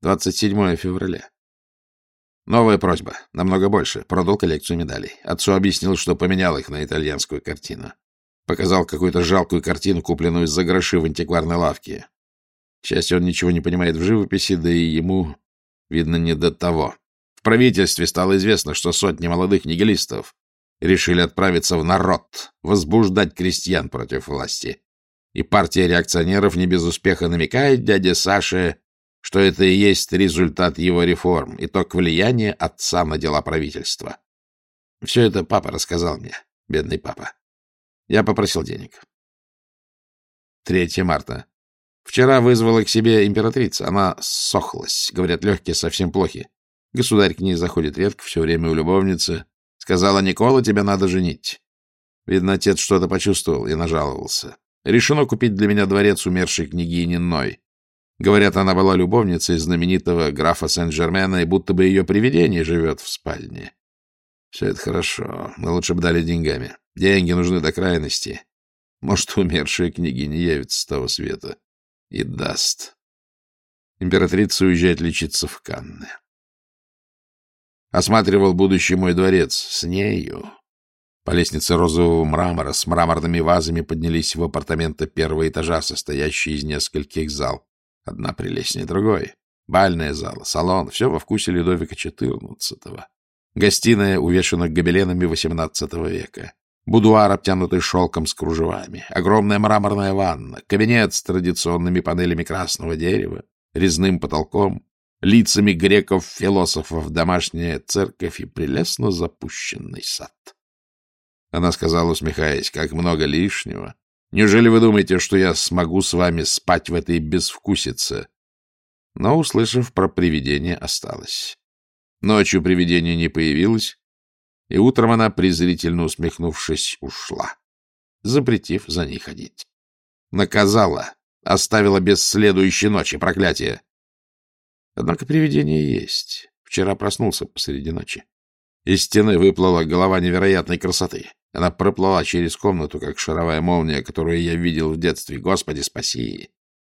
27 февраля. Новая просьба, намного больше. Продал коллекцию медалей. Отцу объяснил, что поменял их на итальянскую картину. Показал какую-то жалкую картину, купленную за гроши в антикварной лавке. К счастью, он ничего не понимает в живописи, да и ему, видно, не до того. В правительстве стало известно, что сотни молодых нигилистов решили отправиться в народ, возбуждать крестьян против власти. И партия реакционеров не без успеха намекает дяде Саше, что это и есть результат его реформ, итог влияния отца на дела правительства. Все это папа рассказал мне, бедный папа. Я попросил денег. 3 марта. Вчера вызвала к себе императрица. Она сохлась. Говорят, легкие совсем плохи. Государь к ней заходит редко, все время у любовницы. Сказала, Никола, тебя надо женить. Видно, отец что-то почувствовал и нажаловался. Решено купить для меня дворец умершей княгини Ной. Говорят, она была любовницей знаменитого графа Сен-Жермена, и будто бы ее привидение живет в спальне. Все это хорошо, но лучше бы дали деньгами. Деньги нужны до крайности. Может, умершая княгиня явится с того света и даст. Императрица уезжает лечиться в Канны. Осматривал будущий мой дворец с нею. По лестнице розового мрамора с мраморными вазами поднялись в апартаменты первого этажа, состоящие из нескольких зал. Одна прелестнее другой. Бальная зала, салон — все во вкусе Людовика XIV. Гостиная увешана гобеленами XVIII века. Будуар, обтянутый шелком с кружевами. Огромная мраморная ванна. Кабинет с традиционными панелями красного дерева, резным потолком, лицами греков-философов, домашняя церковь и прелестно запущенный сад. Она сказала, усмехаясь, как много лишнего. Неужели вы думаете, что я смогу с вами спать в этой безвкусице? Но, услышав про привидение, осталось. Ночью привидение не появилось, и утром она, презрительно усмехнувшись, ушла, запретив за ней ходить. Наказала, оставила без следующей ночи, проклятие. Однако привидение есть. Вчера проснулся посреди ночи. Из стены выплыла голова невероятной красоты. Она проплыла через комнату, как шаровая молния, которую я видел в детстве. Господи, спаси!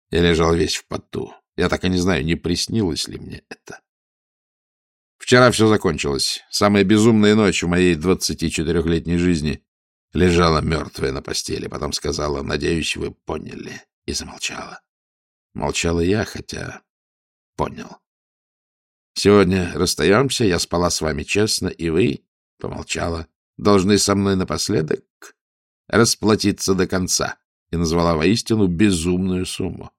Я лежал весь в поту. Я так и не знаю, не приснилось ли мне это. Вчера все закончилось. Самая безумная ночь в моей 24-летней жизни. Лежала мертвая на постели, потом сказала, надеюсь, вы поняли, и замолчала. Молчала я, хотя понял. Сегодня расстаемся, я спала с вами честно, и вы, помолчала, должны со мной напоследок расплатиться до конца, и назвала воистину безумную сумму.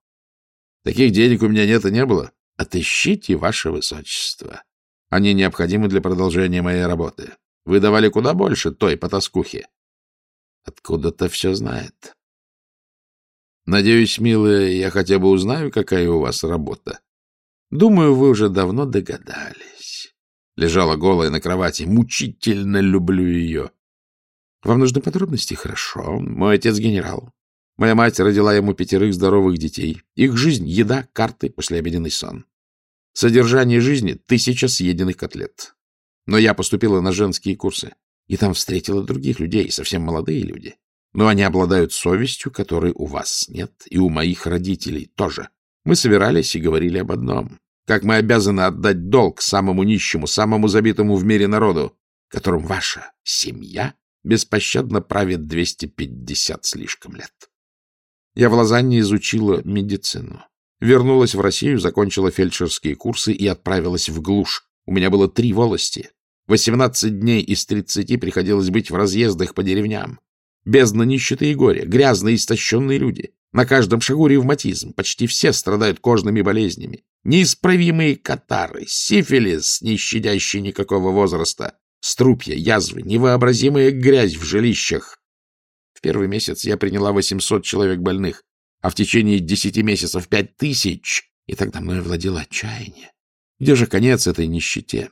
Таких денег у меня нет и не было. Отыщите, ваше высочество. Они необходимы для продолжения моей работы. Вы давали куда больше той потаскухи. Откуда-то все знает. Надеюсь, милая, я хотя бы узнаю, какая у вас работа. Думаю, вы уже давно догадались. Лежала голая на кровати. Мучительно люблю ее. Вам нужны подробности? Хорошо. Мой отец генерал. Моя мать родила ему пятерых здоровых детей. Их жизнь — еда, карты, послеобеденный сон. Содержание жизни — тысяча съеденных котлет. Но я поступила на женские курсы. И там встретила других людей, совсем молодые люди. Но они обладают совестью, которой у вас нет, и у моих родителей тоже. Мы собирались и говорили об одном как мы обязаны отдать долг самому нищему, самому забитому в мире народу, которым ваша семья беспощадно правит 250 слишком лет. Я в Лозанне изучила медицину. Вернулась в Россию, закончила фельдшерские курсы и отправилась в глушь. У меня было три волости. 18 дней из 30 приходилось быть в разъездах по деревням. Бездна нищеты и горя, грязные истощенные люди. На каждом шагу ревматизм. Почти все страдают кожными болезнями неисправимые катары, сифилис, не щадящий никакого возраста, струпья, язвы, невообразимая грязь в жилищах. В первый месяц я приняла 800 человек больных, а в течение десяти месяцев пять тысяч, и тогда мной владело отчаяние. Где же конец этой нищете?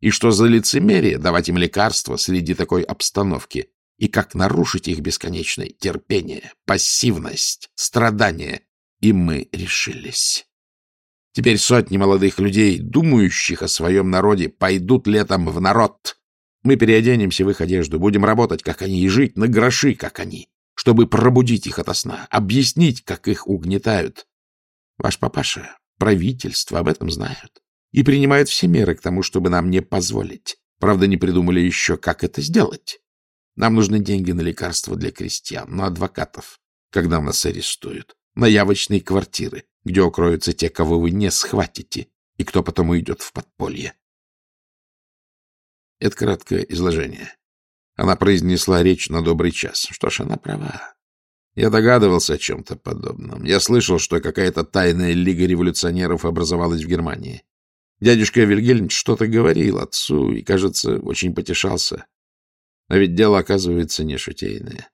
И что за лицемерие давать им лекарства среди такой обстановки? И как нарушить их бесконечное терпение, пассивность, страдание? И мы решились. Теперь сотни молодых людей, думающих о своем народе, пойдут летом в народ. Мы переоденемся в их одежду, будем работать, как они, и жить на гроши, как они, чтобы пробудить их ото сна, объяснить, как их угнетают. Ваш папаша, правительство об этом знают и принимают все меры к тому, чтобы нам не позволить. Правда, не придумали еще, как это сделать. Нам нужны деньги на лекарства для крестьян, на адвокатов, когда нас арестуют, на явочные квартиры, где укроются те, кого вы не схватите, и кто потом уйдет в подполье. Это краткое изложение. Она произнесла речь на добрый час. Что ж, она права. Я догадывался о чем-то подобном. Я слышал, что какая-то тайная лига революционеров образовалась в Германии. Дядюшка Вильгельм что-то говорил отцу и, кажется, очень потешался. А ведь дело, оказывается, не шутейное.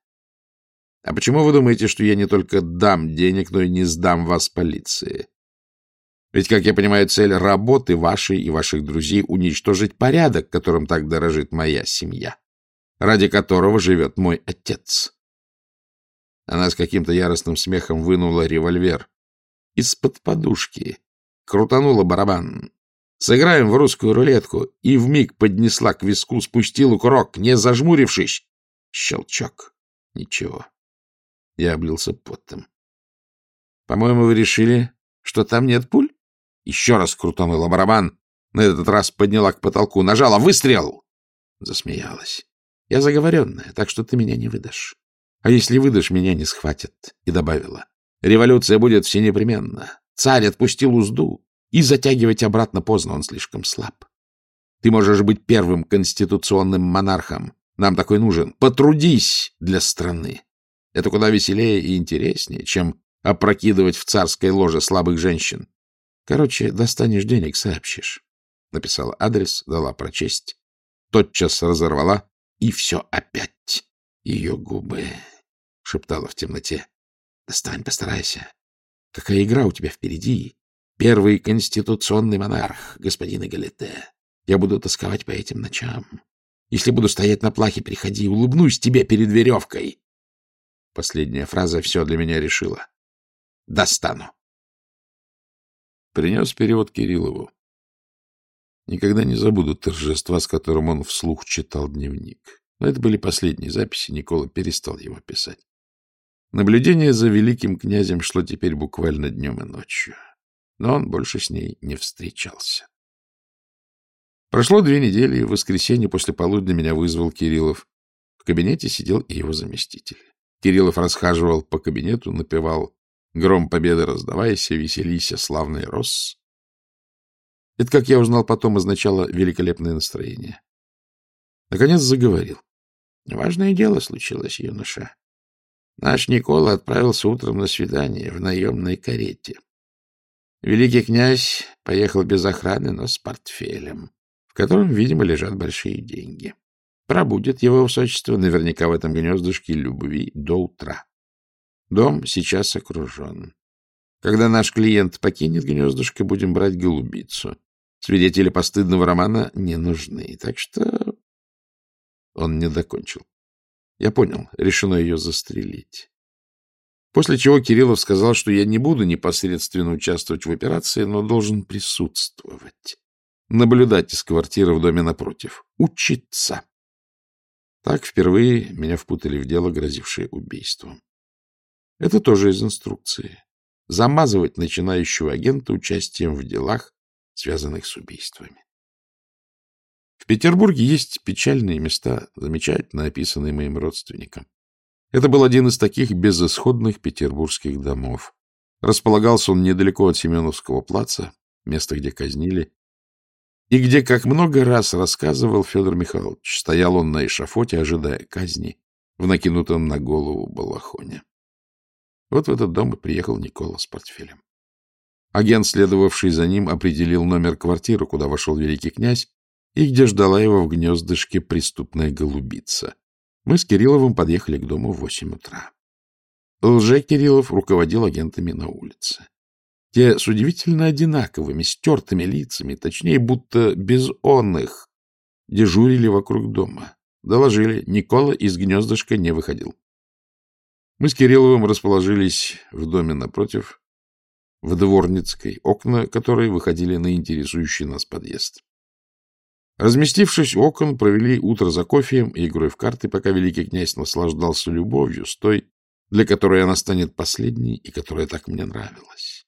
А почему вы думаете, что я не только дам денег, но и не сдам вас полиции? Ведь, как я понимаю, цель работы вашей и ваших друзей — уничтожить порядок, которым так дорожит моя семья, ради которого живет мой отец. Она с каким-то яростным смехом вынула револьвер из-под подушки, крутанула барабан. Сыграем в русскую рулетку, и вмиг поднесла к виску, спустила курок, не зажмурившись. Щелчок. Ничего. Я облился потом. — По-моему, вы решили, что там нет пуль? Еще раз крутанула барабан. На этот раз подняла к потолку, нажала «Выстрел!» Засмеялась. Я заговоренная, так что ты меня не выдашь. А если выдашь, меня не схватят. И добавила. Революция будет все непременно. Царь отпустил узду, и затягивать обратно поздно, он слишком слаб. Ты можешь быть первым конституционным монархом. Нам такой нужен. Потрудись для страны. Это куда веселее и интереснее, чем опрокидывать в царской ложе слабых женщин. Короче, достанешь денег, сообщишь. Написала адрес, дала прочесть. Тотчас разорвала, и все опять. Ее губы шептала в темноте. Достань, постарайся. Какая игра у тебя впереди? Первый конституционный монарх, господин Эгалите. Я буду тосковать по этим ночам. Если буду стоять на плахе, приходи, улыбнусь тебе перед веревкой. Последняя фраза все для меня решила. Достану. Принес перевод Кириллову. Никогда не забуду торжества, с которым он вслух читал дневник. Но это были последние записи, Никола перестал его писать. Наблюдение за великим князем шло теперь буквально днем и ночью. Но он больше с ней не встречался. Прошло две недели, и в воскресенье после полудня меня вызвал Кириллов. В кабинете сидел и его заместитель. Кириллов расхаживал по кабинету, напевал Гром победы раздавайся, веселися, славный рос. Это, как я узнал потом, означало великолепное настроение. Наконец заговорил. Важное дело случилось, юноша. Наш Никола отправился утром на свидание в наемной карете. Великий князь поехал без охраны, но с портфелем, в котором, видимо, лежат большие деньги. Пробудет его высочество наверняка в этом гнездышке любви до утра. Дом сейчас окружен. Когда наш клиент покинет гнездышко, будем брать голубицу. Свидетели постыдного романа не нужны, так что... Он не докончил. Я понял, решено ее застрелить. После чего Кириллов сказал, что я не буду непосредственно участвовать в операции, но должен присутствовать. Наблюдать из квартиры в доме напротив. Учиться. Так впервые меня впутали в дело, грозившее убийством. Это тоже из инструкции. Замазывать начинающего агента участием в делах, связанных с убийствами. В Петербурге есть печальные места, замечательно описанные моим родственником. Это был один из таких безысходных петербургских домов. Располагался он недалеко от Семеновского плаца, места, где казнили, и где, как много раз рассказывал Федор Михайлович, стоял он на эшафоте, ожидая казни в накинутом на голову балахоне. Вот в этот дом и приехал Никола с портфелем. Агент, следовавший за ним, определил номер квартиры, куда вошел великий князь, и где ждала его в гнездышке преступная голубица. Мы с Кирилловым подъехали к дому в восемь утра. Лже-Кириллов руководил агентами на улице. Те с удивительно одинаковыми, стертыми лицами, точнее, будто без онных, дежурили вокруг дома. Доложили, Никола из гнездышка не выходил. Мы с Кирилловым расположились в доме напротив, в Дворницкой, окна которой выходили на интересующий нас подъезд. Разместившись у окон, провели утро за кофеем и игрой в карты, пока великий князь наслаждался любовью с той, для которой она станет последней и которая так мне нравилась.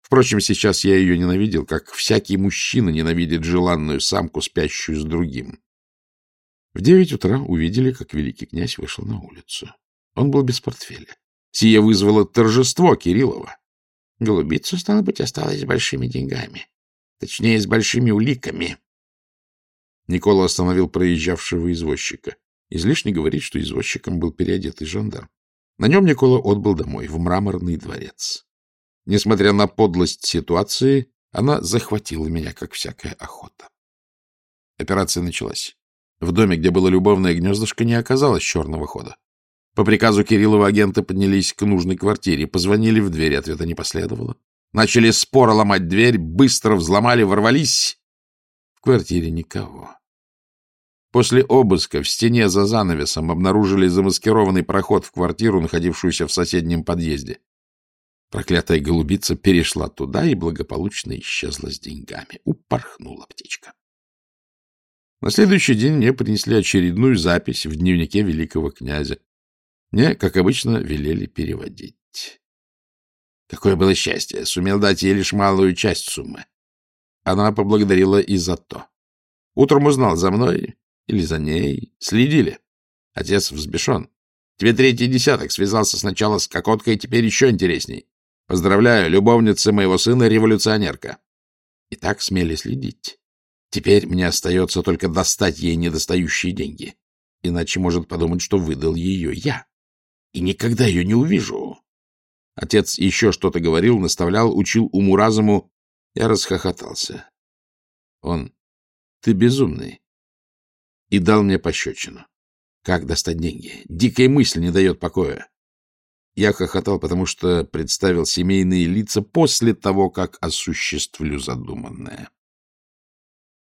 Впрочем, сейчас я ее ненавидел, как всякий мужчина ненавидит желанную самку, спящую с другим. В девять утра увидели, как великий князь вышел на улицу. Он был без портфеля. Сие вызвало торжество Кириллова. Голубицу, стало быть, осталось с большими деньгами. Точнее, с большими уликами. Никола остановил проезжавшего извозчика. Излишне говорить, что извозчиком был переодетый жандарм. На нем Никола отбыл домой, в мраморный дворец. Несмотря на подлость ситуации, она захватила меня, как всякая охота. Операция началась. В доме, где было любовное гнездышко, не оказалось черного хода. По приказу Кириллова агенты поднялись к нужной квартире, позвонили в дверь, ответа не последовало. Начали споро ломать дверь, быстро взломали, ворвались. Квартире никого. После обыска в стене за занавесом обнаружили замаскированный проход в квартиру, находившуюся в соседнем подъезде. Проклятая голубица перешла туда и благополучно исчезла с деньгами. Упорхнула птичка. На следующий день мне принесли очередную запись в дневнике великого князя. Мне, как обычно, велели переводить. Какое было счастье! Сумел дать ей лишь малую часть суммы. Она поблагодарила и за то. Утром узнал за мной или за ней. Следили. Отец взбешен. Тебе третий десяток связался сначала с Кокоткой, теперь еще интересней. Поздравляю, любовница моего сына — революционерка. И так смели следить. Теперь мне остается только достать ей недостающие деньги. Иначе может подумать, что выдал ее я. И никогда ее не увижу. Отец еще что-то говорил, наставлял, учил уму-разуму. Я расхохотался. Он, ты безумный. И дал мне пощечину. Как достать деньги? Дикая мысль не дает покоя. Я хохотал, потому что представил семейные лица после того, как осуществлю задуманное.